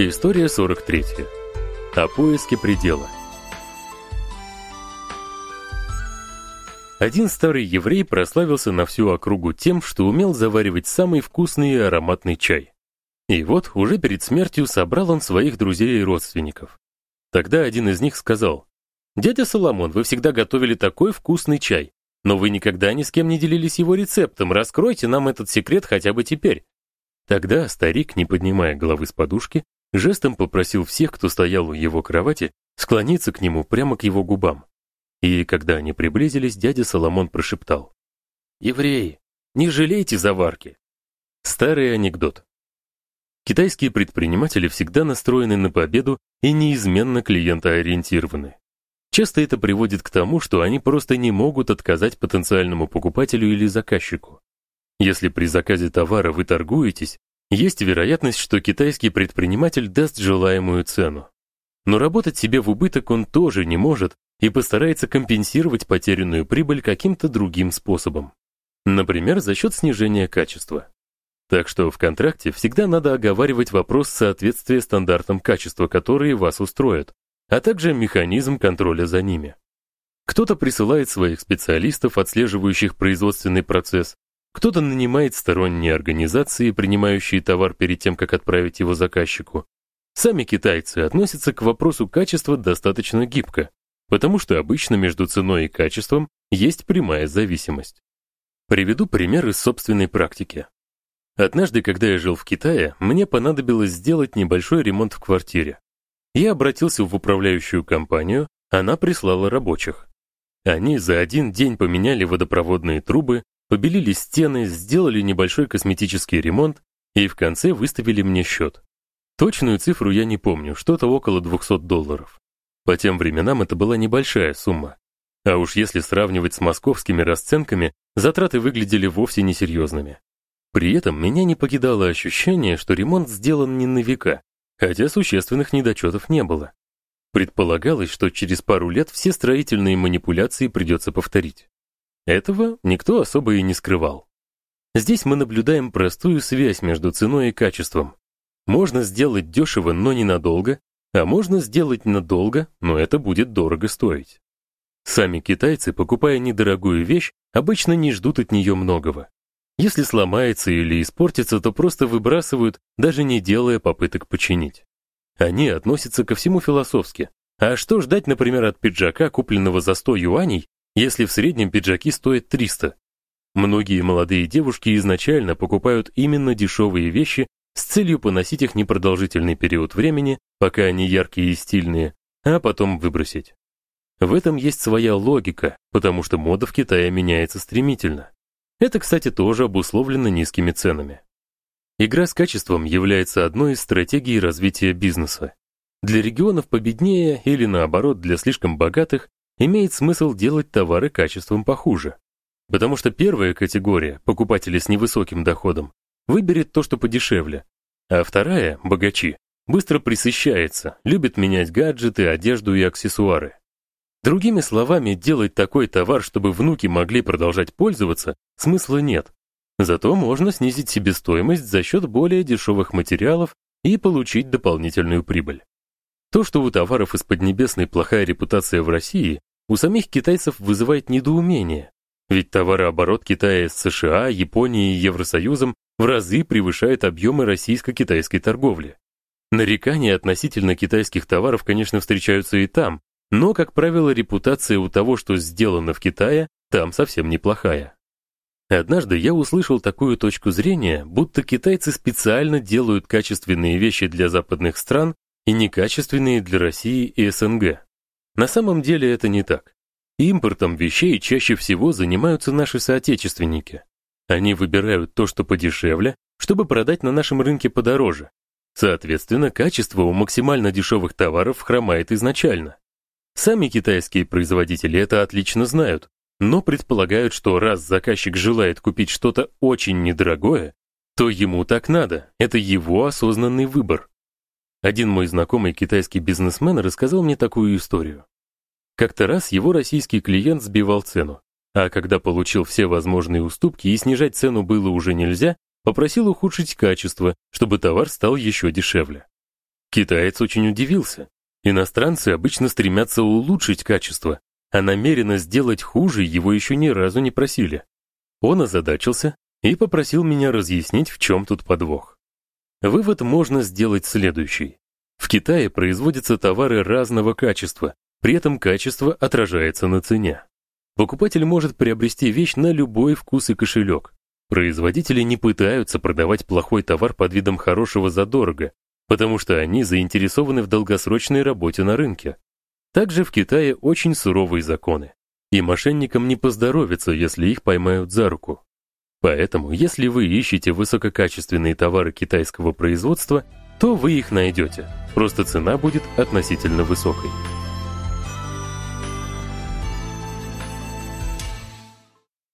История 43. О поиске предела. Один старый еврей прославился на всю округу тем, что умел заваривать самый вкусный и ароматный чай. И вот, уже перед смертью собрал он своих друзей и родственников. Тогда один из них сказал: "Дядя Соломон, вы всегда готовили такой вкусный чай, но вы никогда ни с кем не делились его рецептом. Раскройте нам этот секрет хотя бы теперь". Тогда старик, не поднимая головы с подушки, жестом попросил всех, кто стоял у его кровати, склониться к нему прямо к его губам. И когда они приблизились, дядя Соломон прошептал: "Евреи, не жалейте заварки". Старый анекдот. Китайские предприниматели всегда настроены на победу и неизменно клиентоориентированы. Часто это приводит к тому, что они просто не могут отказать потенциальному покупателю или заказчику. Если при заказе товара вы торгуетесь, есть вероятность, что китайский предприниматель даст желаемую цену. Но работать себе в убыток он тоже не может и постарается компенсировать потерянную прибыль каким-то другим способом. Например, за счет снижения качества. Так что в контракте всегда надо оговаривать вопрос соответствия стандартам качества, которые вас устроят, а также механизм контроля за ними. Кто-то присылает своих специалистов, отслеживающих производственный процесс, кто-то нанимает сторонние организации, принимающие товар перед тем, как отправить его заказчику. Сами китайцы относятся к вопросу качества достаточно гибко, потому что обычно между ценой и качеством есть прямая зависимость. Приведу пример из собственной практики. Однажды, когда я жил в Китае, мне понадобилось сделать небольшой ремонт в квартире. Я обратился в управляющую компанию, она прислала рабочих. Они за один день поменяли водопроводные трубы, побелили стены, сделали небольшой косметический ремонт и в конце выставили мне счет. Точную цифру я не помню, что-то около 200 долларов. По тем временам это была небольшая сумма. А уж если сравнивать с московскими расценками, затраты выглядели вовсе несерьезными. При этом меня не покидало ощущение, что ремонт сделан не на века, хотя существенных недочетов не было. Предполагалось, что через пару лет все строительные манипуляции придется повторить. Этого никто особо и не скрывал. Здесь мы наблюдаем простую связь между ценой и качеством. Можно сделать дешево, но ненадолго, а можно сделать надолго, но это будет дорого стоить. Сами китайцы, покупая недорогую вещь, обычно не ждут от нее многого. Если сломается или испортится, то просто выбрасывают, даже не делая попыток починить. Они относятся ко всему философски. А что ждать, например, от пиджака, купленного за 100 юаней, если в среднем пиджаки стоят 300? Многие молодые девушки изначально покупают именно дешевые вещи с целью поносить их непродолжительный период времени, пока они яркие и стильные, а потом выбросить. В этом есть своя логика, потому что мода в Китае меняется стремительно. Это, кстати, тоже обусловлено низкими ценами. Игра с качеством является одной из стратегий развития бизнеса. Для регионов победнее или наоборот, для слишком богатых имеет смысл делать товары качеством похуже. Потому что первая категория покупатели с невысоким доходом выберет то, что подешевле, а вторая богачи быстро присыщается, любит менять гаджеты, одежду и аксессуары. Другими словами, делать такой товар, чтобы внуки могли продолжать пользоваться, смысла нет. Зато можно снизить себестоимость за счет более дешевых материалов и получить дополнительную прибыль. То, что у товаров из Поднебесной плохая репутация в России, у самих китайцев вызывает недоумение. Ведь товарооборот Китая с США, Японией и Евросоюзом в разы превышает объемы российско-китайской торговли. Нарекания относительно китайских товаров, конечно, встречаются и там, но, как правило, репутация у того, что сделано в Китае, там совсем неплохая. Однажды я услышал такую точку зрения, будто китайцы специально делают качественные вещи для западных стран и некачественные для России и СНГ. На самом деле это не так. Импортом вещей чаще всего занимаются наши соотечественники. Они выбирают то, что подешевле, чтобы продать на нашем рынке подороже. Соответственно, качество у максимально дешевых товаров хромает изначально. Сами китайские производители это отлично знают, но предполагают, что раз заказчик желает купить что-то очень недорогое, то ему так надо. Это его осознанный выбор. Один мой знакомый китайский бизнесмен рассказал мне такую историю. Как-то раз его российский клиент сбивал цену, а когда получил все возможные уступки и снижать цену было уже нельзя, попросил ухудшить качество, чтобы товар стал еще дешевле. Китаец очень удивился. Иностранцы обычно стремятся улучшить качество, а намеренно сделать хуже его еще ни разу не просили. Он озадачился и попросил меня разъяснить, в чем тут подвох. Вывод можно сделать следующий. В Китае производятся товары разного качества, при этом качество отражается на цене. Покупатель может приобрести вещь на любой вкус и кошелек. Производители не пытаются продавать плохой товар под видом хорошего задорого, потому что они заинтересованы в долгосрочной работе на рынке. Также в Китае очень суровые законы, и мошенникам не поздоровится, если их поймают за руку. Поэтому, если вы ищете высококачественные товары китайского производства, то вы их найдете. Просто цена будет относительно высокой.